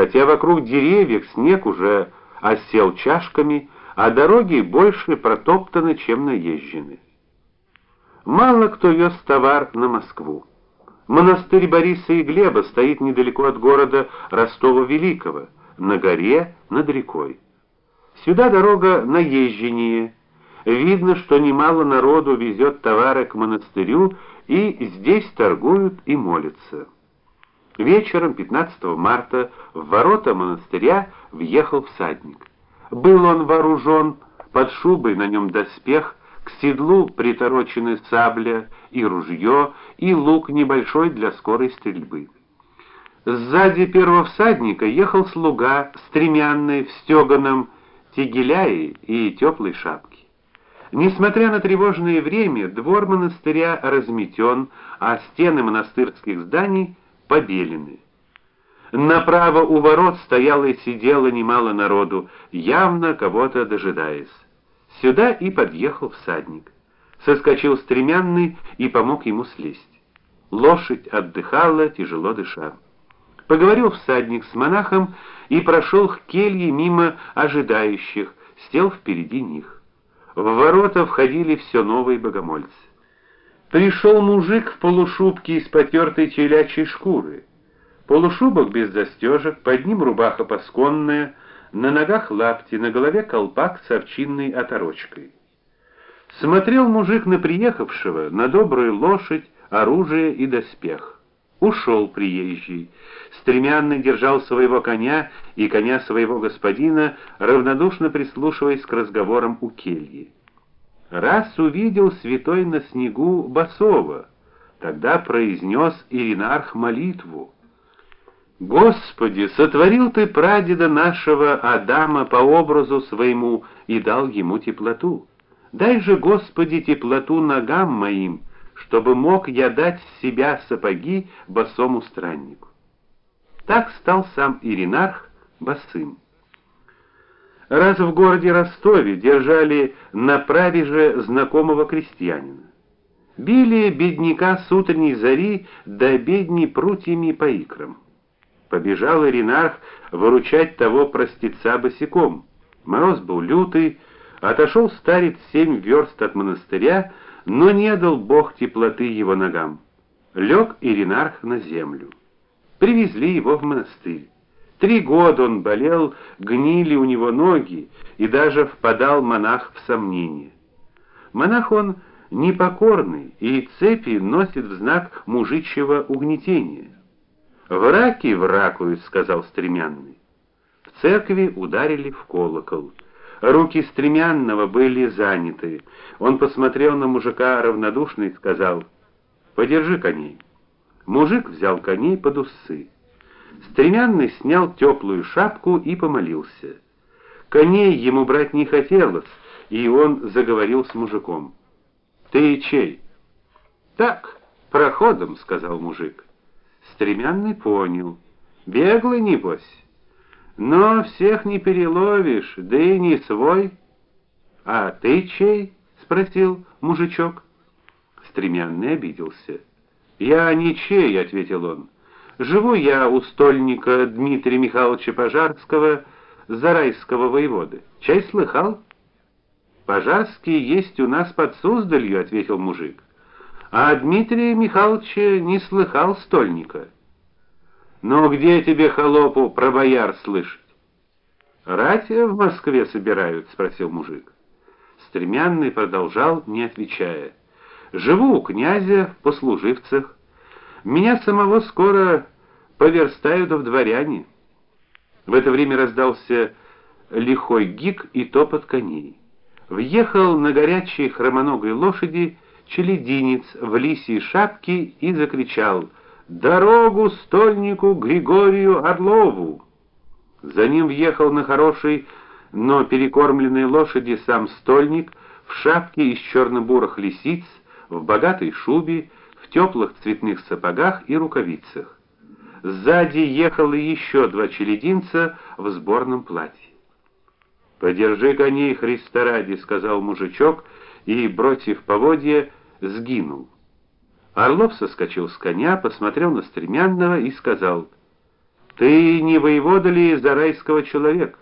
хотя вокруг деревьев снег уже осел чашками, а дороги больше протоптаны, чем наезжены. Мало кто вез товар на Москву. Монастырь Бориса и Глеба стоит недалеко от города Ростова-Великого, на горе над рекой. Сюда дорога наезженнее. Видно, что немало народу везет товары к монастырю и здесь торгуют и молятся. Вечером 15 марта в ворота монастыря въехал всадник. Был он вооружен, под шубой на нем доспех, к седлу приторочены сабля и ружье, и лук небольшой для скорой стрельбы. Сзади первого всадника ехал слуга стремянный в стеганом тегеляе и теплой шапке. Несмотря на тревожное время, двор монастыря разметен, а стены монастырских зданий побелены. Направо у ворот стояло и сидело немало народу, явно кого-то дожидаясь. Сюда и подъехал всадник. Соскочил стремянный и помог ему слезть. Лошадь отдыхала, тяжело дыша. Поговорил всадник с монахом и прошел к келье мимо ожидающих, сел впереди них. В ворота входили все новые богомольцы. Пришел мужик в полушубке из потертой телячьей шкуры. Полушубок без застежек, под ним рубаха пасконная, на ногах лапти, на голове колпак с овчинной оторочкой. Смотрел мужик на приехавшего, на добрую лошадь, оружие и доспех. Ушел приезжий. Стремянный держал своего коня и коня своего господина, равнодушно прислушиваясь к разговорам у кельи. Раз увидел святой на снегу Басова, тогда произнес Иринарх молитву. Господи, сотворил ты прадеда нашего Адама по образу своему и дал ему теплоту. Дай же, Господи, теплоту ногам моим, чтобы мог я дать с себя сапоги босому страннику. Так стал сам Иринарх босым. Раз в городе Ростове держали на правиже знакомого крестьянина. Били бедняка с утренней зари до обедни прутьями по икрам. Побежал Иринарх выручать того простеца босиком. Мороз был лютый, отошел старец семь верст от монастыря, но не дал Бог теплоты его ногам. Лег Иринарх на землю. Привезли его в монастырь. Три года он болел, гнили у него ноги, и даже впадал монах в сомнение. Монах он непокорный и цепи носит в знак мужичьего угнетения. Враки вракуют, сказал стремянный. В церкви ударили в колокол. Руки стремянного были заняты. Он посмотрел на мужика равнодушно и сказал: "Подержи коней". Мужик взял коней под усы. Стремянный снял теплую шапку и помолился. Коней ему брать не хотелось, и он заговорил с мужиком. "Ты чей?" "Так, проходом", сказал мужик. Стремянный понял. Беглый небось. Но всех не переловишь, да и не свой. А ты чей? спросил мужичок. Стремянный обиделся. Я не чей, ответил он. Живу я у стольника Дмитрия Михайловича Пожарского, Зарайского воеводы. Чай слыхал? Пожарский есть у нас под Суздалью, ответил мужик. А Дмитрия Михайловича не слыхал стольника. Но где тебе холопу про бояр слышать? Рать в Москве собирают, спросил мужик. Стремянный продолжал, не отвечая. Живу у князя в послуживцах. Меня самого скоро поверстают в дворяне. В это время раздался лихой гик и топот коней. Въехал на горячей хромоногой лошади челединец в лисьей шапке и закричал: "Дорогу стольнику Григорию Орлову!" За ним въехал на хорошей, но перекормленной лошади сам стольник в шапке из черно-бурых лисиц, в богатой шубе, в теплых цветных сапогах и рукавицах. Сзади ехало еще два челединца в сборном платье. "Подержи коней Христа ради", сказал мужичок и, бросив поводья, сгинул. Орлов соскочил с коня, посмотрел на стремянного и сказал: Ты не воевода ли зарайского человек?